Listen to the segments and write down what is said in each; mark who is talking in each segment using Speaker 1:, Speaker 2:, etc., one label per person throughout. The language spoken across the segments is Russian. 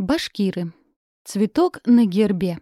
Speaker 1: Башкиры. Цветок на гербе.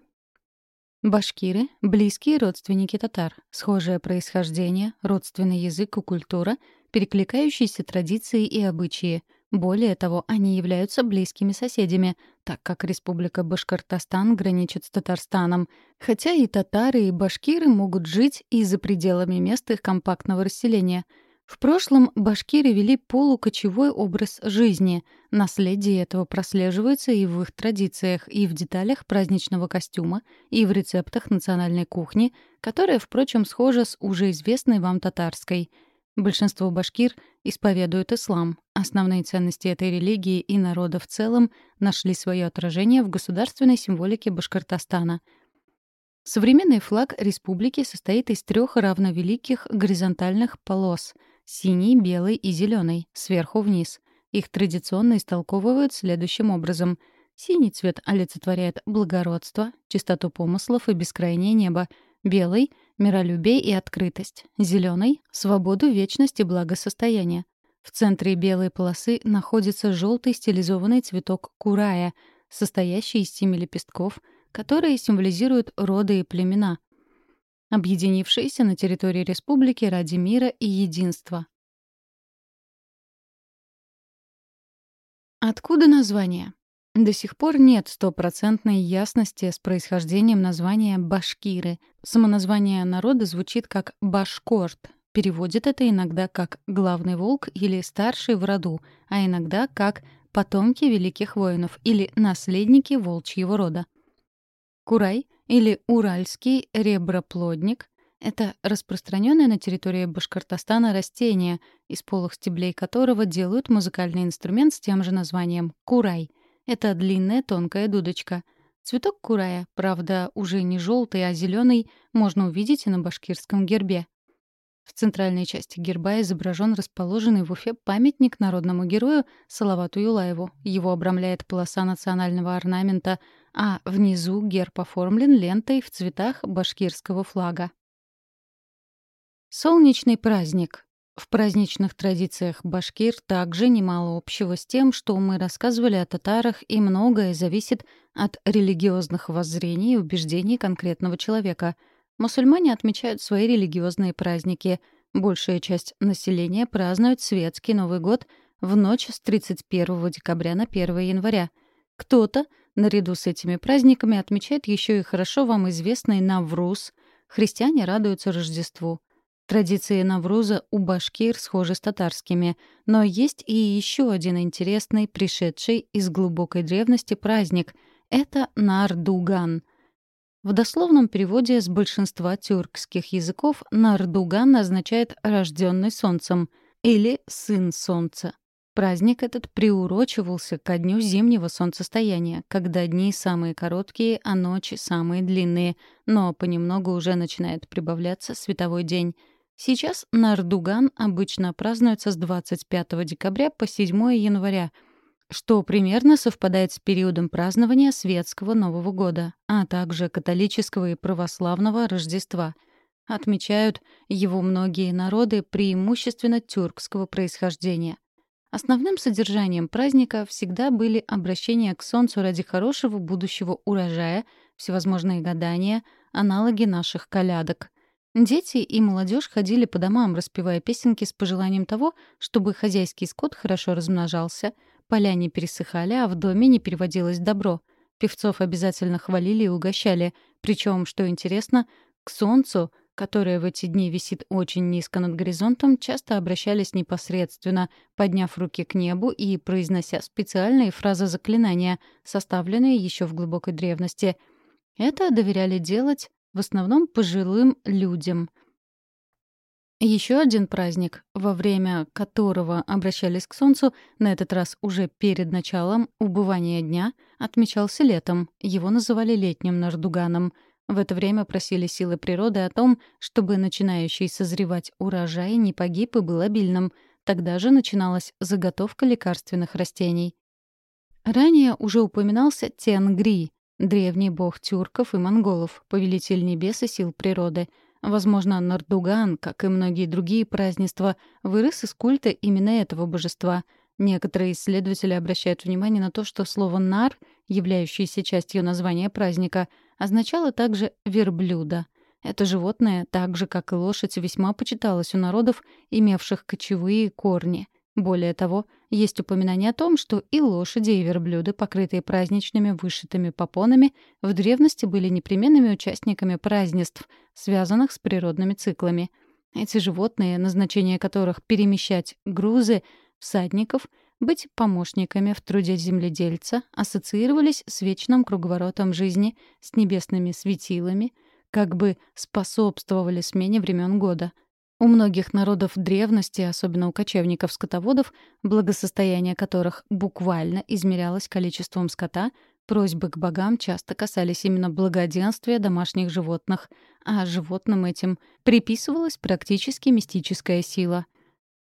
Speaker 1: Башкиры — близкие родственники татар, схожее происхождение, родственный язык и культура, перекликающиеся традиции и обычаи. Более того, они являются близкими соседями, так как Республика Башкортостан граничит с Татарстаном, хотя и татары, и башкиры могут жить и за пределами мест их компактного расселения — в прошлом башкиры вели полукочевой образ жизни. Наследие этого прослеживается и в их традициях, и в деталях праздничного костюма, и в рецептах национальной кухни, которая, впрочем, схожа с уже известной вам татарской. Большинство башкир исповедуют ислам. Основные ценности этой религии и народа в целом нашли свое отражение в государственной символике Башкортостана — Современный флаг республики состоит из трех равновеликих горизонтальных полос Синий, белый и зеленый, сверху вниз. Их традиционно истолковывают следующим образом. Синий цвет олицетворяет благородство, чистоту помыслов и бескрайнее небо. Белый — миролюбие и открытость. Зеленый — свободу, вечность и благосостояние. В центре белой полосы находится желтый стилизованный цветок курая, состоящий из семи лепестков, которые символизируют роды и племена — объединившиеся на территории республики ради мира и единства. Откуда название? До сих пор нет стопроцентной ясности с происхождением названия «башкиры». Самоназвание народа звучит как «башкорт». Переводит это иногда как «главный волк» или «старший в роду», а иногда как «потомки великих воинов» или «наследники волчьего рода». Курай — или уральский реброплодник — это распространенное на территории Башкортостана растение, из полых стеблей которого делают музыкальный инструмент с тем же названием — курай. Это длинная тонкая дудочка. Цветок курая, правда, уже не желтый, а зеленый, можно увидеть и на башкирском гербе. В центральной части герба изображен расположенный в Уфе памятник народному герою Салавату Юлаеву. Его обрамляет полоса национального орнамента, а внизу герб оформлен лентой в цветах башкирского флага. Солнечный праздник. В праздничных традициях башкир также немало общего с тем, что мы рассказывали о татарах, и многое зависит от религиозных воззрений и убеждений конкретного человека — Мусульмане отмечают свои религиозные праздники. Большая часть населения празднует светский Новый год в ночь с 31 декабря на 1 января. Кто-то, наряду с этими праздниками, отмечает еще и хорошо вам известный Навруз. Христиане радуются Рождеству. Традиции Навруза у башкир схожи с татарскими, но есть и еще один интересный, пришедший из глубокой древности праздник — это Нардуган — в дословном переводе с большинства тюркских языков Нардуган означает «рожденный солнцем» или «сын солнца». Праздник этот приурочивался ко дню зимнего солнцестояния, когда дни самые короткие, а ночи самые длинные, но понемногу уже начинает прибавляться световой день. Сейчас Нардуган обычно празднуется с 25 декабря по 7 января — что примерно совпадает с периодом празднования светского Нового года, а также католического и православного Рождества. Отмечают его многие народы преимущественно тюркского происхождения. Основным содержанием праздника всегда были обращения к солнцу ради хорошего будущего урожая, всевозможные гадания, аналоги наших колядок. Дети и молодежь ходили по домам, распевая песенки с пожеланием того, чтобы хозяйский скот хорошо размножался — Поля не пересыхали, а в доме не переводилось добро. Певцов обязательно хвалили и угощали. Причем, что интересно, к солнцу, которое в эти дни висит очень низко над горизонтом, часто обращались непосредственно, подняв руки к небу и произнося специальные фразы заклинания, составленные еще в глубокой древности. Это доверяли делать в основном пожилым людям — еще один праздник, во время которого обращались к Солнцу, на этот раз уже перед началом убывания дня, отмечался летом. Его называли летним Нардуганом. В это время просили силы природы о том, чтобы начинающий созревать урожай не погиб и был обильным. Тогда же начиналась заготовка лекарственных растений. Ранее уже упоминался Тенгри, древний бог тюрков и монголов, повелитель небес и сил природы — Возможно, Нардуган, как и многие другие празднества, вырос из культа именно этого божества. Некоторые исследователи обращают внимание на то, что слово «нар» являющееся частью названия праздника, означало также «верблюда». Это животное, так же, как и лошадь, весьма почиталось у народов, имевших кочевые корни. Более того, есть упоминание о том, что и лошади, и верблюды, покрытые праздничными вышитыми попонами, в древности были непременными участниками празднеств, связанных с природными циклами. Эти животные, назначение которых перемещать грузы, всадников, быть помощниками в труде земледельца, ассоциировались с вечным круговоротом жизни, с небесными светилами — как бы способствовали смене времен года. У многих народов древности, особенно у кочевников-скотоводов, благосостояние которых буквально измерялось количеством скота, просьбы к богам часто касались именно благоденствия домашних животных, а животным этим приписывалась практически мистическая сила.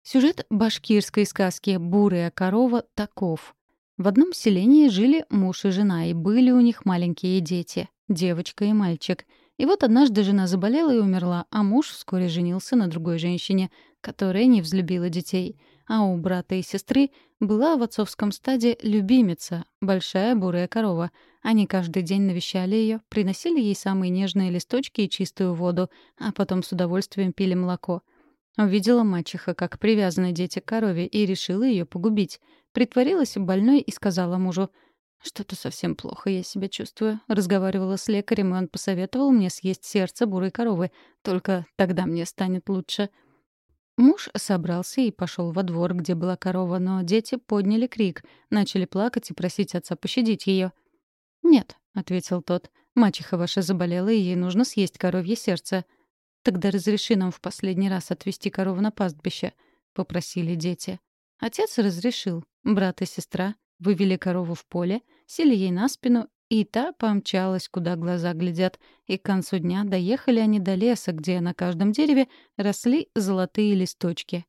Speaker 1: Сюжет башкирской сказки «Бурая корова» таков. В одном селении жили муж и жена, и были у них маленькие дети — девочка и мальчик — и вот однажды жена заболела и умерла, а муж вскоре женился на другой женщине, которая не взлюбила детей. А у брата и сестры была в отцовском стаде любимица, большая бурая корова. Они каждый день навещали ее, приносили ей самые нежные листочки и чистую воду, а потом с удовольствием пили молоко. Увидела мачеха, как привязаны дети к корове, и решила ее погубить. Притворилась больной и сказала мужу — «Что-то совсем плохо я себя чувствую». Разговаривала с лекарем, и он посоветовал мне съесть сердце бурой коровы. Только тогда мне станет лучше. Муж собрался и пошел во двор, где была корова, но дети подняли крик, начали плакать и просить отца пощадить ее. «Нет», — ответил тот, — «мачеха ваша заболела, и ей нужно съесть коровье сердце». «Тогда разреши нам в последний раз отвезти корову на пастбище», — попросили дети. Отец разрешил. Брат и сестра Вывели корову в поле, сели ей на спину, и та помчалась, куда глаза глядят. И к концу дня доехали они до леса, где на каждом дереве росли золотые листочки.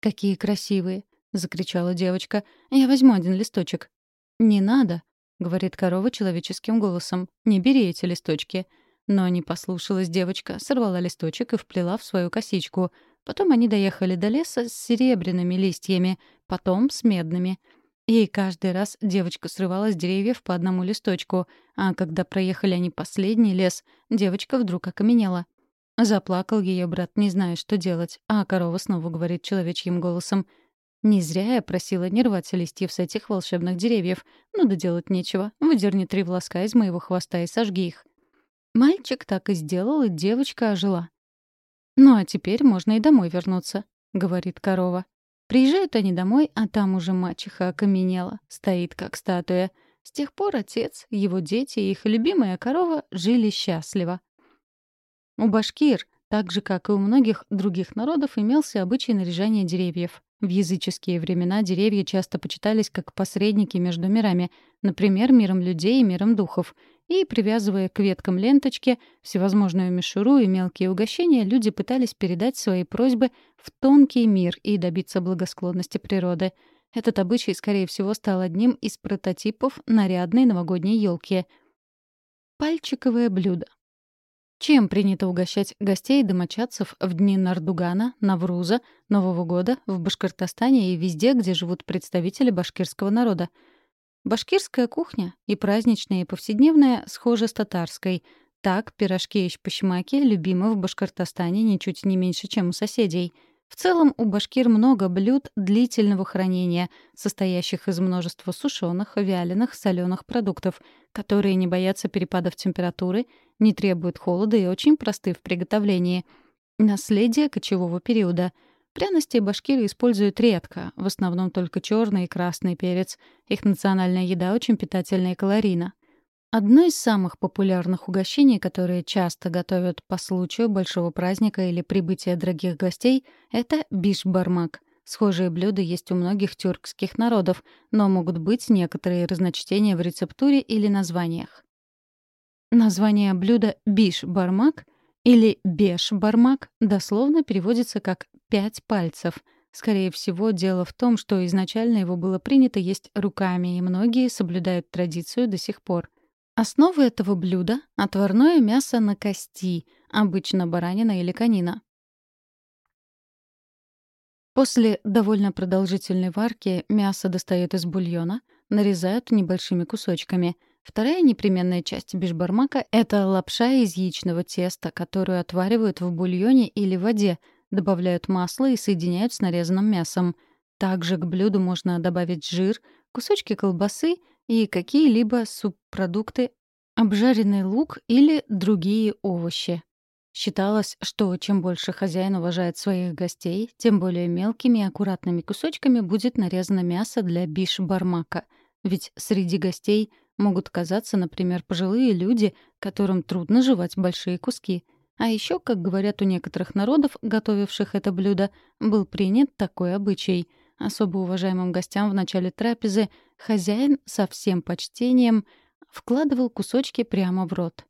Speaker 1: «Какие красивые!» — закричала девочка. «Я возьму один листочек». «Не надо», — говорит корова человеческим голосом. «Не бери эти листочки». Но не послушалась девочка, сорвала листочек и вплела в свою косичку. Потом они доехали до леса с серебряными листьями, потом с медными — и каждый раз девочка срывала с деревьев по одному листочку, а когда проехали они последний лес, девочка вдруг окаменела. Заплакал ее брат, не зная, что делать, а корова снова говорит человечьим голосом. «Не зря я просила не рвать листьев с этих волшебных деревьев. Ну да делать нечего. Выдерни три волоска из моего хвоста и сожги их». Мальчик так и сделал, и девочка ожила. «Ну а теперь можно и домой вернуться», — говорит корова. Приезжают они домой, а там уже мачеха окаменела, стоит как статуя. С тех пор отец, его дети и их любимая корова жили счастливо. У башкир, так же, как и у многих других народов, имелся обычай наряжания деревьев. В языческие времена деревья часто почитались как посредники между мирами, например, миром людей и миром духов — и, привязывая к веткам ленточки, всевозможную мишуру и мелкие угощения, люди пытались передать свои просьбы в тонкий мир и добиться благосклонности природы. Этот обычай, скорее всего, стал одним из прототипов нарядной новогодней елки. Пальчиковое блюдо. Чем принято угощать гостей и домочадцев в дни Нардугана, Навруза, Нового года, в Башкортостане и везде, где живут представители башкирского народа — Башкирская кухня, и праздничная, и повседневная, схожа с татарской. Так, пирожки и шпашмаки любимы в Башкортостане ничуть не меньше, чем у соседей. В целом, у башкир много блюд длительного хранения, состоящих из множества сушеных, вяленых, соленых продуктов, которые не боятся перепадов температуры, не требуют холода и очень просты в приготовлении. Наследие кочевого периода — Пряности башкиры используют редко, в основном только черный и красный перец. Их национальная еда очень питательная и калорийна. Одно из самых популярных угощений, которые часто готовят по случаю большого праздника или прибытия дорогих гостей, это биш-бармак. Схожие блюда есть у многих тюркских народов, но могут быть некоторые разночтения в рецептуре или названиях. Название блюда биш-бармак или беш-бармак дословно переводится как пять пальцев. Скорее всего, дело в том, что изначально его было принято есть руками, и многие соблюдают традицию до сих пор. Основа этого блюда — отварное мясо на кости, обычно баранина или конина. После довольно продолжительной варки мясо достают из бульона, нарезают небольшими кусочками. Вторая непременная часть бишбармака — это лапша из яичного теста, которую отваривают в бульоне или воде, добавляют масло и соединяют с нарезанным мясом. Также к блюду можно добавить жир, кусочки колбасы и какие-либо субпродукты, обжаренный лук или другие овощи. Считалось, что чем больше хозяин уважает своих гостей, тем более мелкими и аккуратными кусочками будет нарезано мясо для биш-бармака. Ведь среди гостей могут оказаться, например, пожилые люди, которым трудно жевать большие куски. А еще, как говорят у некоторых народов, готовивших это блюдо, был принят такой обычай. Особо уважаемым гостям в начале трапезы хозяин со всем почтением вкладывал кусочки прямо в рот.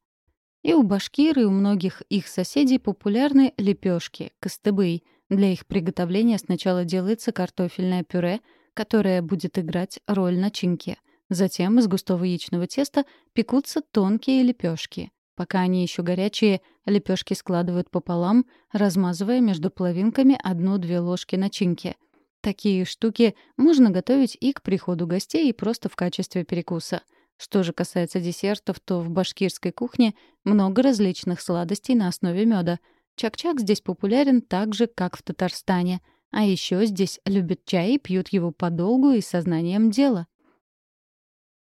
Speaker 1: И у башкир, и у многих их соседей популярны лепешки, костыбый. Для их приготовления сначала делается картофельное пюре, которое будет играть роль начинки. Затем из густого яичного теста пекутся тонкие лепешки. Пока они еще горячие, лепешки складывают пополам, размазывая между половинками одну-две ложки начинки. Такие штуки можно готовить и к приходу гостей, и просто в качестве перекуса — что же касается десертов, то в башкирской кухне много различных сладостей на основе меда. Чак-чак здесь популярен так же, как в Татарстане. А еще здесь любят чай и пьют его подолгу и сознанием дела.